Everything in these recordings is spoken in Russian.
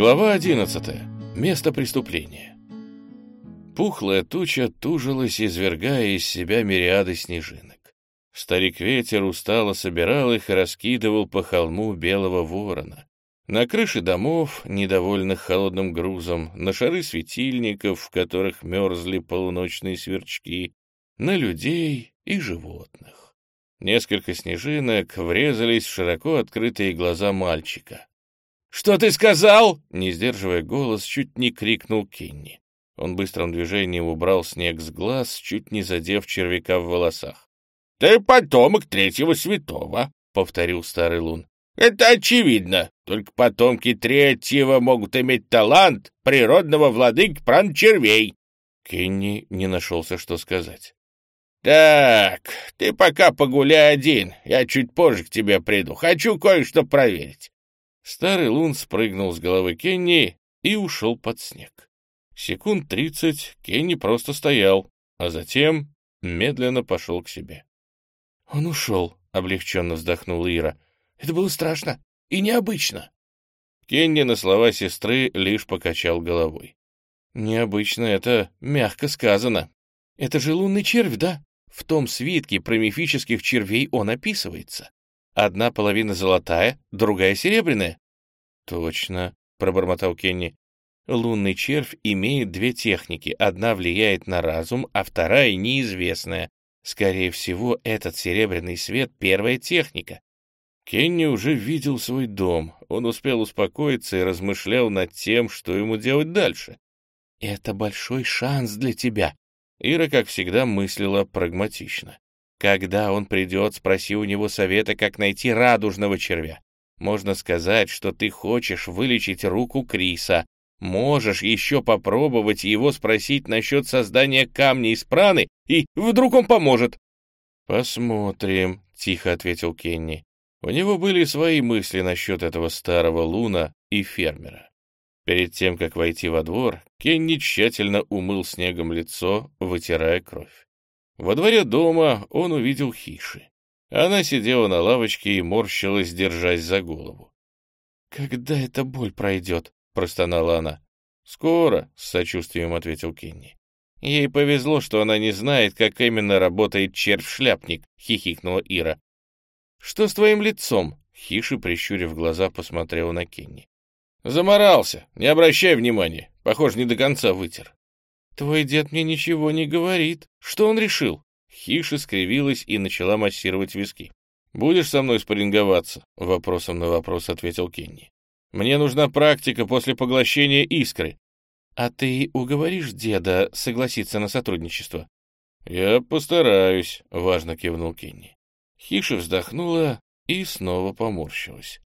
Глава 11. Место преступления. Пухлая туча тужилась, извергая из себя мириады снежинок. Старик-ветер устало собирал их и раскидывал по холму белого ворона. На крыши домов, недовольных холодным грузом, на шары светильников, в которых мерзли полуночные сверчки, на людей и животных. Несколько снежинок врезались в широко открытые глаза мальчика. «Что ты сказал?» — не сдерживая голос, чуть не крикнул Кенни. Он быстрым движением убрал снег с глаз, чуть не задев червяка в волосах. «Ты потомок третьего святого», — повторил старый лун. «Это очевидно. Только потомки третьего могут иметь талант природного владыки пран червей». Кенни не нашелся, что сказать. «Так, ты пока погуляй один, я чуть позже к тебе приду. Хочу кое-что проверить. Старый лун спрыгнул с головы Кенни и ушел под снег. Секунд тридцать Кенни просто стоял, а затем медленно пошел к себе. «Он ушел», — облегченно вздохнула Ира. «Это было страшно и необычно». Кенни на слова сестры лишь покачал головой. «Необычно — это мягко сказано. Это же лунный червь, да? В том свитке про мифических червей он описывается. Одна половина золотая, другая серебряная. Точно, пробормотал Кенни. Лунный червь имеет две техники. Одна влияет на разум, а вторая неизвестная. Скорее всего, этот серебряный свет — первая техника. Кенни уже видел свой дом. Он успел успокоиться и размышлял над тем, что ему делать дальше. «Это большой шанс для тебя». Ира, как всегда, мыслила прагматично. Когда он придет, спроси у него совета, как найти радужного червя. Можно сказать, что ты хочешь вылечить руку Криса. Можешь еще попробовать его спросить насчет создания камня из праны, и вдруг он поможет. «Посмотрим», — тихо ответил Кенни. У него были свои мысли насчет этого старого луна и фермера. Перед тем, как войти во двор, Кенни тщательно умыл снегом лицо, вытирая кровь. Во дворе дома он увидел Хиши. Она сидела на лавочке и морщилась, держась за голову. «Когда эта боль пройдет?» — простонала она. «Скоро», — с сочувствием ответил Кенни. «Ей повезло, что она не знает, как именно работает червь-шляпник», — хихикнула Ира. «Что с твоим лицом?» — Хиши, прищурив глаза, посмотрела на Кенни. «Заморался. Не обращай внимания. Похоже, не до конца вытер». «Твой дед мне ничего не говорит. Что он решил?» Хиша скривилась и начала массировать виски. «Будешь со мной спарринговаться?» — вопросом на вопрос ответил Кенни. «Мне нужна практика после поглощения искры». «А ты уговоришь деда согласиться на сотрудничество?» «Я постараюсь», — важно кивнул Кенни. Хиша вздохнула и снова поморщилась.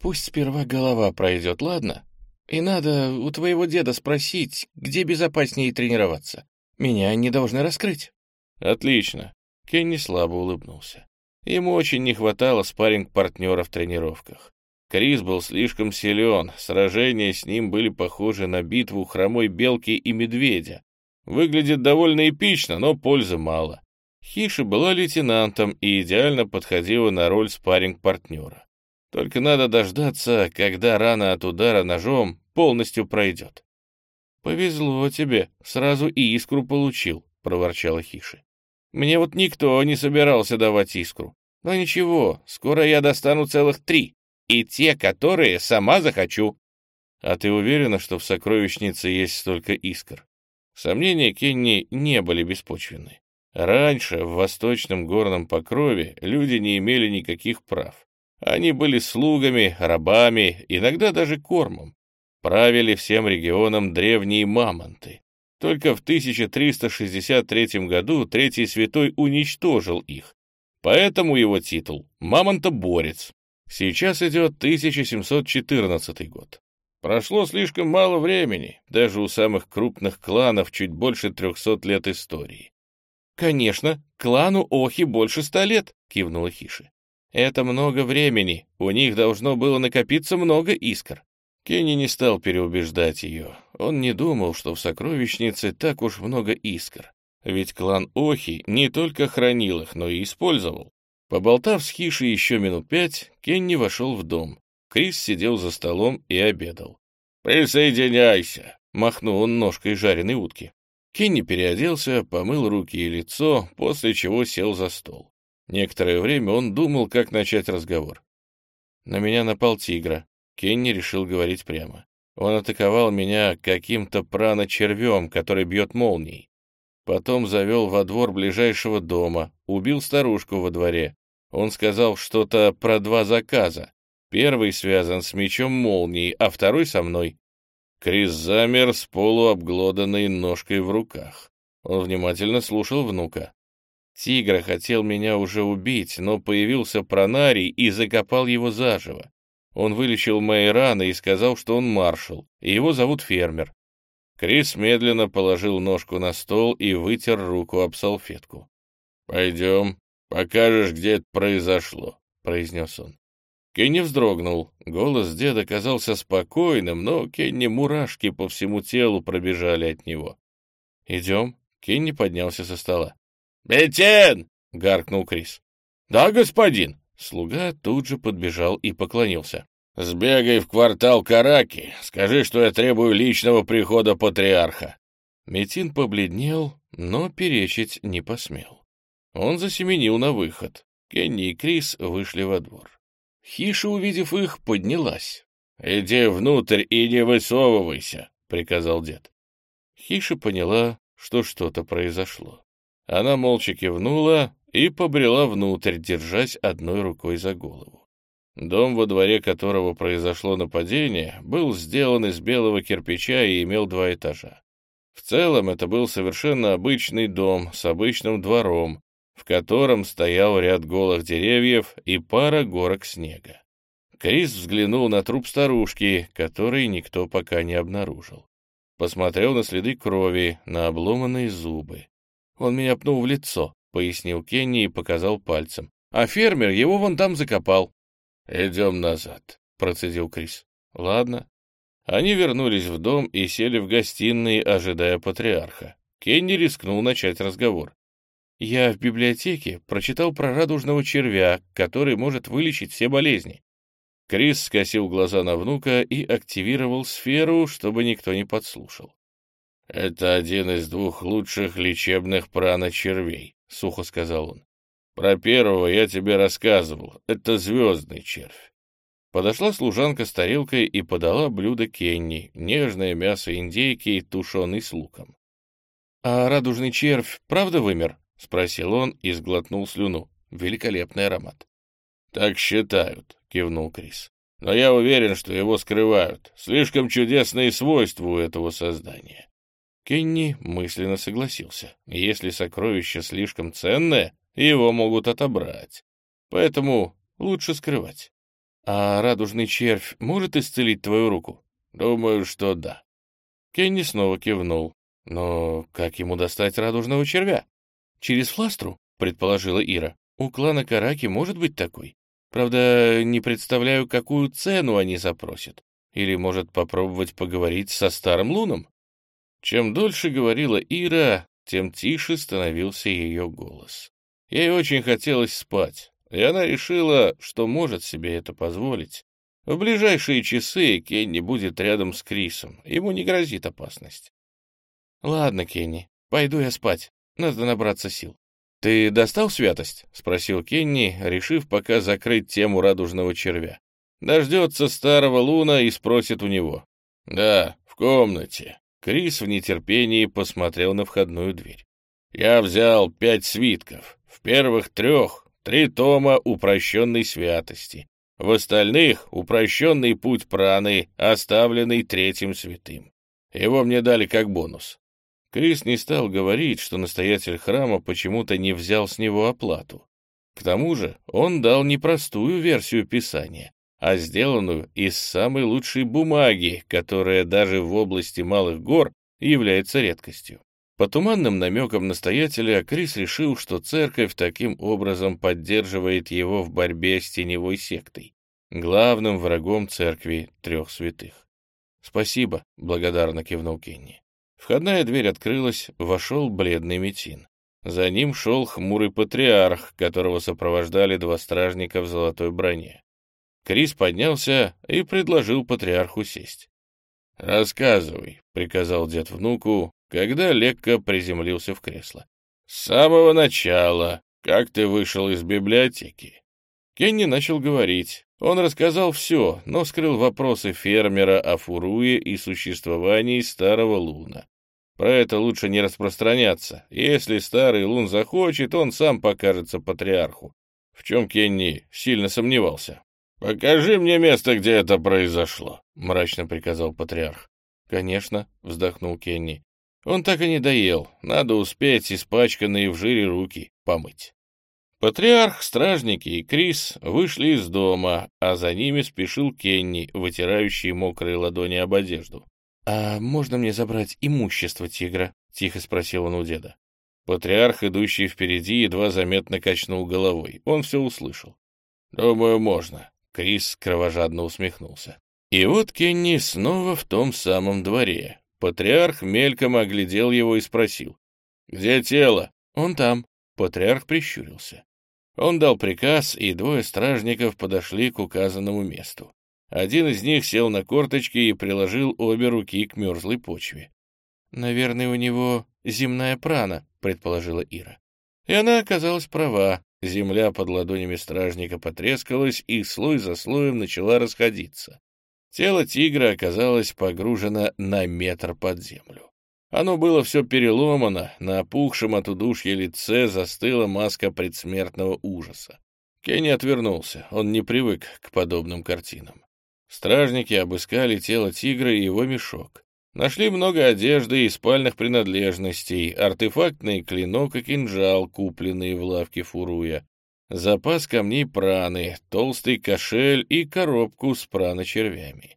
«Пусть сперва голова пройдет, ладно? И надо у твоего деда спросить, где безопаснее тренироваться. Меня не должны раскрыть». «Отлично». Кенни слабо улыбнулся. Ему очень не хватало спарринг-партнера в тренировках. Крис был слишком силен, сражения с ним были похожи на битву хромой белки и медведя. Выглядит довольно эпично, но пользы мало. Хиша была лейтенантом и идеально подходила на роль спарринг-партнера. Только надо дождаться, когда рана от удара ножом полностью пройдет. «Повезло тебе, сразу и искру получил», — проворчала Хиши. «Мне вот никто не собирался давать искру. Но ничего, скоро я достану целых три, и те, которые сама захочу». «А ты уверена, что в сокровищнице есть столько искр?» Сомнения Кенни не были беспочвенны. Раньше в восточном горном покрове люди не имели никаких прав. Они были слугами, рабами, иногда даже кормом. Правили всем регионом древние мамонты. Только в 1363 году Третий Святой уничтожил их. Поэтому его титул — Мамонтоборец. Сейчас идет 1714 год. Прошло слишком мало времени, даже у самых крупных кланов чуть больше 300 лет истории. «Конечно, клану Охи больше ста лет», — кивнула Хиши. Это много времени, у них должно было накопиться много искр. Кенни не стал переубеждать ее. Он не думал, что в сокровищнице так уж много искр. Ведь клан Охи не только хранил их, но и использовал. Поболтав с Хиши еще минут пять, Кенни вошел в дом. Крис сидел за столом и обедал. «Присоединяйся!» — махнул он ножкой жареной утки. Кенни переоделся, помыл руки и лицо, после чего сел за стол. Некоторое время он думал, как начать разговор. На меня напал тигра. Кенни решил говорить прямо. Он атаковал меня каким-то прано-червем, который бьет молнией. Потом завел во двор ближайшего дома, убил старушку во дворе. Он сказал что-то про два заказа. Первый связан с мечом молнии, а второй со мной. Крис замер с полуобглоданной ножкой в руках. Он внимательно слушал внука. Тигра хотел меня уже убить, но появился пронарий и закопал его заживо. Он вылечил мои раны и сказал, что он маршал, и его зовут Фермер. Крис медленно положил ножку на стол и вытер руку об салфетку. «Пойдем, покажешь, где это произошло», — произнес он. Кенни вздрогнул. Голос деда казался спокойным, но Кенни мурашки по всему телу пробежали от него. «Идем?» Кенни поднялся со стола. «Бетен!» — гаркнул Крис. «Да, господин!» Слуга тут же подбежал и поклонился. «Сбегай в квартал Караки, скажи, что я требую личного прихода патриарха». Метин побледнел, но перечить не посмел. Он засеменил на выход. Кенни и Крис вышли во двор. Хиша, увидев их, поднялась. «Иди внутрь и не высовывайся», — приказал дед. Хиша поняла, что что-то произошло. Она молча кивнула и побрела внутрь, держась одной рукой за голову. Дом, во дворе которого произошло нападение, был сделан из белого кирпича и имел два этажа. В целом это был совершенно обычный дом с обычным двором, в котором стоял ряд голых деревьев и пара горок снега. Крис взглянул на труп старушки, который никто пока не обнаружил. Посмотрел на следы крови, на обломанные зубы. Он меня пнул в лицо, — пояснил Кенни и показал пальцем. А фермер его вон там закопал. «Идем назад», — процедил Крис. «Ладно». Они вернулись в дом и сели в гостиной, ожидая патриарха. Кенни рискнул начать разговор. «Я в библиотеке прочитал про радужного червя, который может вылечить все болезни». Крис скосил глаза на внука и активировал сферу, чтобы никто не подслушал. «Это один из двух лучших лечебных праночервей», — сухо сказал он. «Про первого я тебе рассказывал. Это звездный червь». Подошла служанка с тарелкой и подала блюдо Кенни, нежное мясо индейки, тушеный с луком. «А радужный червь правда вымер?» — спросил он и сглотнул слюну. Великолепный аромат. «Так считают», — кивнул Крис. «Но я уверен, что его скрывают. Слишком чудесные свойства у этого создания. Кенни мысленно согласился. Если сокровище слишком ценное, его могут отобрать. Поэтому лучше скрывать. А радужный червь может исцелить твою руку? Думаю, что да. Кенни снова кивнул. Но как ему достать радужного червя? Через фластру, предположила Ира. У клана Караки может быть такой. Правда, не представляю, какую цену они запросят. Или, может, попробовать поговорить со старым луном? Чем дольше говорила Ира, тем тише становился ее голос. Ей очень хотелось спать, и она решила, что может себе это позволить. В ближайшие часы Кенни будет рядом с Крисом, ему не грозит опасность. «Ладно, Кенни, пойду я спать, надо набраться сил». «Ты достал святость?» — спросил Кенни, решив пока закрыть тему радужного червя. Дождется старого луна и спросит у него. «Да, в комнате», Крис в нетерпении посмотрел на входную дверь. «Я взял пять свитков. В первых трех — три тома упрощенной святости. В остальных — упрощенный путь праны, оставленный третьим святым. Его мне дали как бонус». Крис не стал говорить, что настоятель храма почему-то не взял с него оплату. К тому же он дал непростую версию Писания, а сделанную из самой лучшей бумаги, которая даже в области малых гор является редкостью. По туманным намекам настоятеля Крис решил, что церковь таким образом поддерживает его в борьбе с теневой сектой, главным врагом церкви трех святых. «Спасибо», — благодарно кивнул Кенни. Входная дверь открылась, вошел бледный Метин. За ним шел хмурый патриарх, которого сопровождали два стражника в золотой броне. Крис поднялся и предложил патриарху сесть. «Рассказывай», — приказал дед внуку, когда Лекка приземлился в кресло. «С самого начала, как ты вышел из библиотеки?» Кенни начал говорить. Он рассказал все, но скрыл вопросы фермера о Фуруе и существовании старого Луна. Про это лучше не распространяться. Если старый Лун захочет, он сам покажется патриарху. В чем Кенни сильно сомневался. «Покажи мне место, где это произошло», — мрачно приказал патриарх. «Конечно», — вздохнул Кенни. «Он так и не доел. Надо успеть испачканные в жире руки помыть». Патриарх, стражники и Крис вышли из дома, а за ними спешил Кенни, вытирающий мокрые ладони об одежду. «А можно мне забрать имущество тигра?» — тихо спросил он у деда. Патриарх, идущий впереди, едва заметно качнул головой. Он все услышал. «Думаю, можно». Крис кровожадно усмехнулся. И вот Кенни снова в том самом дворе. Патриарх мельком оглядел его и спросил. «Где тело?» «Он там». Патриарх прищурился. Он дал приказ, и двое стражников подошли к указанному месту. Один из них сел на корточки и приложил обе руки к мерзлой почве. «Наверное, у него земная прана», — предположила Ира. И она оказалась права. Земля под ладонями стражника потрескалась, и слой за слоем начала расходиться. Тело тигра оказалось погружено на метр под землю. Оно было все переломано, на опухшем от удушья лице застыла маска предсмертного ужаса. Кенни отвернулся, он не привык к подобным картинам. Стражники обыскали тело тигра и его мешок. Нашли много одежды и спальных принадлежностей, артефактный клинок и кинжал, купленные в лавке Фуруя, запас камней праны, толстый кошель и коробку с праночервями.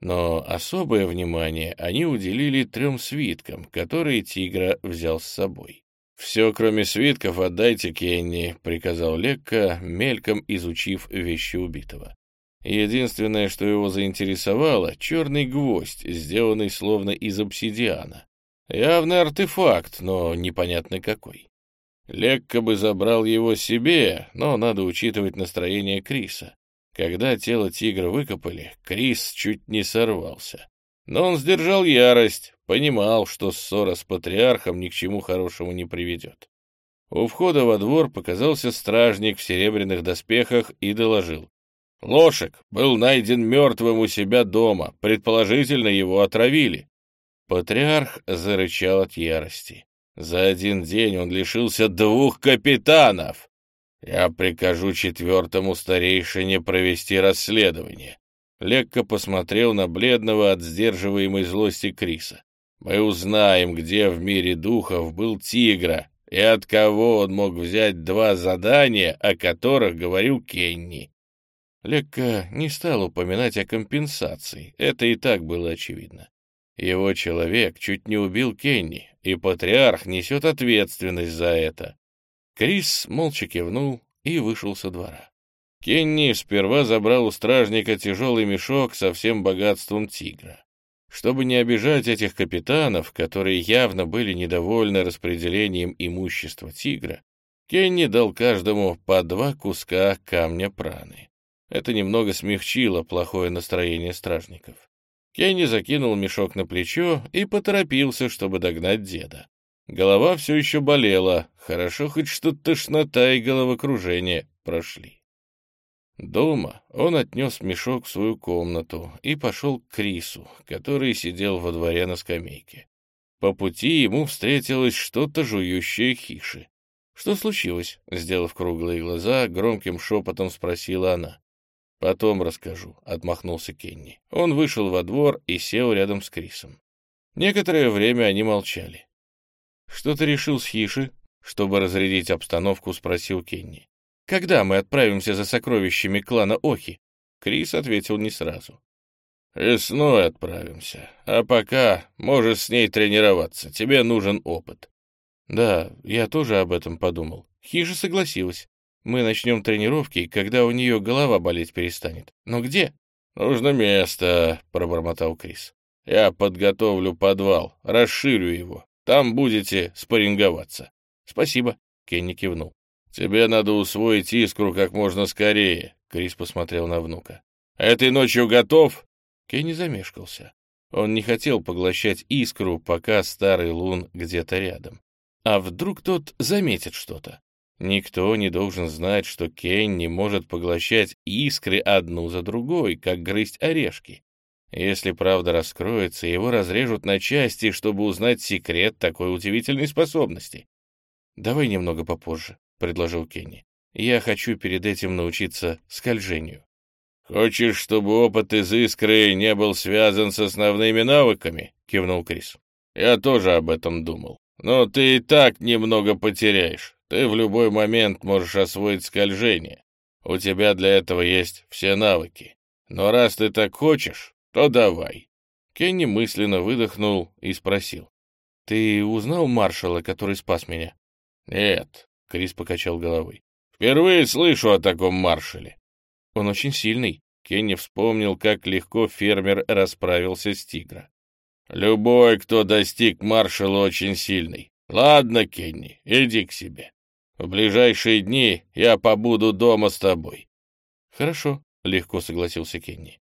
Но особое внимание они уделили трем свиткам, которые тигра взял с собой. «Все, кроме свитков, отдайте Кенни», — приказал Лекка, мельком изучив вещи убитого. Единственное, что его заинтересовало — черный гвоздь, сделанный словно из обсидиана. Явный артефакт, но непонятно какой. Лекка бы забрал его себе, но надо учитывать настроение Криса. Когда тело тигра выкопали, Крис чуть не сорвался. Но он сдержал ярость, понимал, что ссора с патриархом ни к чему хорошему не приведет. У входа во двор показался стражник в серебряных доспехах и доложил. Лошек был найден мертвым у себя дома, предположительно, его отравили. Патриарх зарычал от ярости. За один день он лишился двух капитанов. Я прикажу четвертому старейшине провести расследование. Лекко посмотрел на бледного от сдерживаемой злости Криса. Мы узнаем, где в мире духов был тигра и от кого он мог взять два задания, о которых говорил Кенни. Лекка не стал упоминать о компенсации, это и так было очевидно. Его человек чуть не убил Кенни, и патриарх несет ответственность за это. Крис молча кивнул и вышел со двора. Кенни сперва забрал у стражника тяжелый мешок со всем богатством тигра. Чтобы не обижать этих капитанов, которые явно были недовольны распределением имущества тигра, Кенни дал каждому по два куска камня праны. Это немного смягчило плохое настроение стражников. Кенни закинул мешок на плечо и поторопился, чтобы догнать деда. Голова все еще болела, хорошо хоть что тошнота и головокружение прошли. Дома он отнес мешок в свою комнату и пошел к Крису, который сидел во дворе на скамейке. По пути ему встретилось что-то жующее хиши. «Что случилось?» — сделав круглые глаза, громким шепотом спросила она. «Потом расскажу», — отмахнулся Кенни. Он вышел во двор и сел рядом с Крисом. Некоторое время они молчали. «Что ты решил с Хиши?» — чтобы разрядить обстановку, спросил Кенни. «Когда мы отправимся за сокровищами клана Охи?» Крис ответил не сразу. «Весной отправимся. А пока можешь с ней тренироваться. Тебе нужен опыт». «Да, я тоже об этом подумал. Хижа согласилась. Мы начнем тренировки, когда у нее голова болеть перестанет. Но где? Нужно место, пробормотал Крис. Я подготовлю подвал, расширю его. Там будете спарринговаться. Спасибо, Кенни кивнул. Тебе надо усвоить искру как можно скорее, Крис посмотрел на внука. Этой ночью готов? Кенни замешкался. Он не хотел поглощать искру, пока старый лун где-то рядом. А вдруг тот заметит что-то? Никто не должен знать, что Кейн не может поглощать искры одну за другой, как грызть орешки. Если правда раскроется, его разрежут на части, чтобы узнать секрет такой удивительной способности. «Давай немного попозже», — предложил Кенни. «Я хочу перед этим научиться скольжению». «Хочешь, чтобы опыт из искры не был связан с основными навыками?» — кивнул Крис. «Я тоже об этом думал. Но ты и так немного потеряешь. Ты в любой момент можешь освоить скольжение. У тебя для этого есть все навыки. Но раз ты так хочешь, то давай». Кенни мысленно выдохнул и спросил. «Ты узнал маршала, который спас меня?» «Нет», — Крис покачал головой. «Впервые слышу о таком маршале». «Он очень сильный». Кенни вспомнил, как легко фермер расправился с тигра. «Любой, кто достиг маршала, очень сильный. Ладно, Кенни, иди к себе. В ближайшие дни я побуду дома с тобой». «Хорошо», — легко согласился Кенни.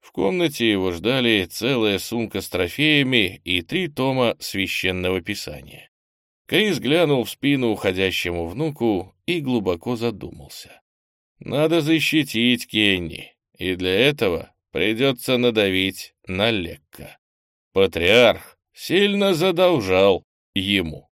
В комнате его ждали целая сумка с трофеями и три тома священного писания. Крис глянул в спину уходящему внуку и глубоко задумался. Надо защитить Кенни, и для этого придется надавить на Лекка. Патриарх сильно задолжал ему.